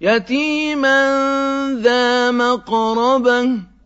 يَتِيمًا ذَا مَقْرَبَةٍ